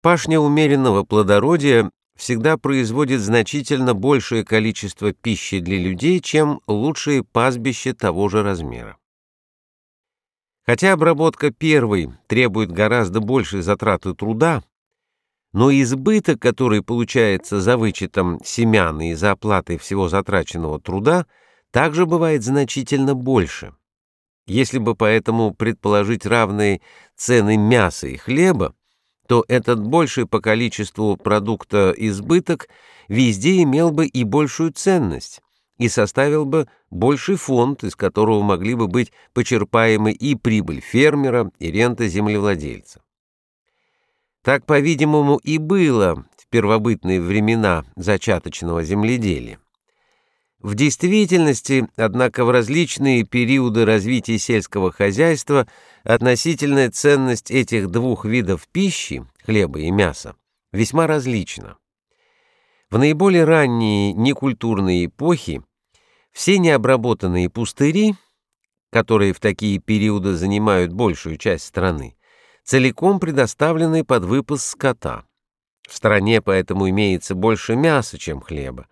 Пашня умеренного плодородия всегда производит значительно большее количество пищи для людей, чем лучшие пастбища того же размера. Хотя обработка первой требует гораздо большей затраты труда, но избыток, который получается за вычетом семян и за оплатой всего затраченного труда, также бывает значительно больше. Если бы поэтому предположить равные цены мяса и хлеба, то этот больший по количеству продукта избыток везде имел бы и большую ценность и составил бы больший фонд, из которого могли бы быть почерпаемы и прибыль фермера, и рента землевладельца. Так, по-видимому, и было в первобытные времена зачаточного земледелия. В действительности, однако, в различные периоды развития сельского хозяйства относительная ценность этих двух видов пищи, хлеба и мяса, весьма различна. В наиболее ранние некультурные эпохи все необработанные пустыри, которые в такие периоды занимают большую часть страны, целиком предоставлены под выпас скота. В стране поэтому имеется больше мяса, чем хлеба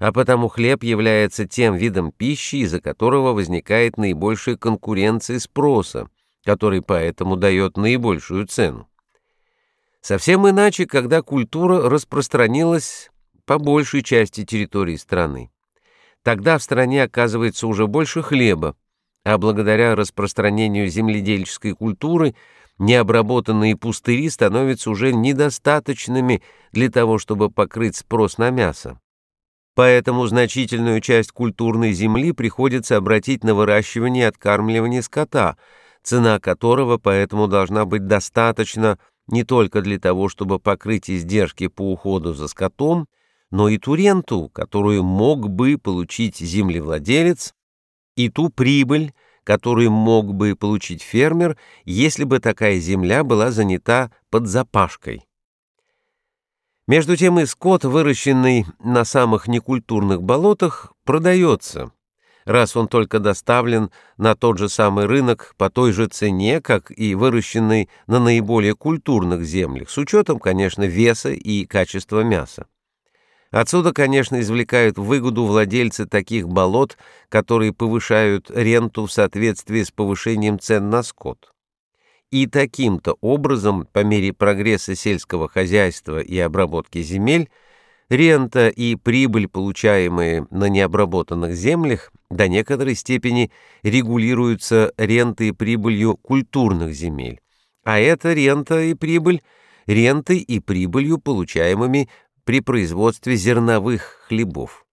а потому хлеб является тем видом пищи, из-за которого возникает наибольшая конкуренция спроса, который поэтому дает наибольшую цену. Совсем иначе, когда культура распространилась по большей части территории страны. Тогда в стране оказывается уже больше хлеба, а благодаря распространению земледельческой культуры необработанные пустыри становятся уже недостаточными для того, чтобы покрыть спрос на мясо. Поэтому значительную часть культурной земли приходится обратить на выращивание и откармливание скота, цена которого поэтому должна быть достаточно не только для того, чтобы покрыть издержки по уходу за скотом, но и ту ренту, которую мог бы получить землевладелец, и ту прибыль, которую мог бы получить фермер, если бы такая земля была занята под запашкой. Между тем и скот, выращенный на самых некультурных болотах, продается, раз он только доставлен на тот же самый рынок по той же цене, как и выращенный на наиболее культурных землях, с учетом, конечно, веса и качества мяса. Отсюда, конечно, извлекают выгоду владельцы таких болот, которые повышают ренту в соответствии с повышением цен на скот. И таким-то образом, по мере прогресса сельского хозяйства и обработки земель, рента и прибыль, получаемые на необработанных землях, до некоторой степени регулируются рентой и прибылью культурных земель. А это рента и прибыль рентой и прибылью, получаемыми при производстве зерновых хлебов.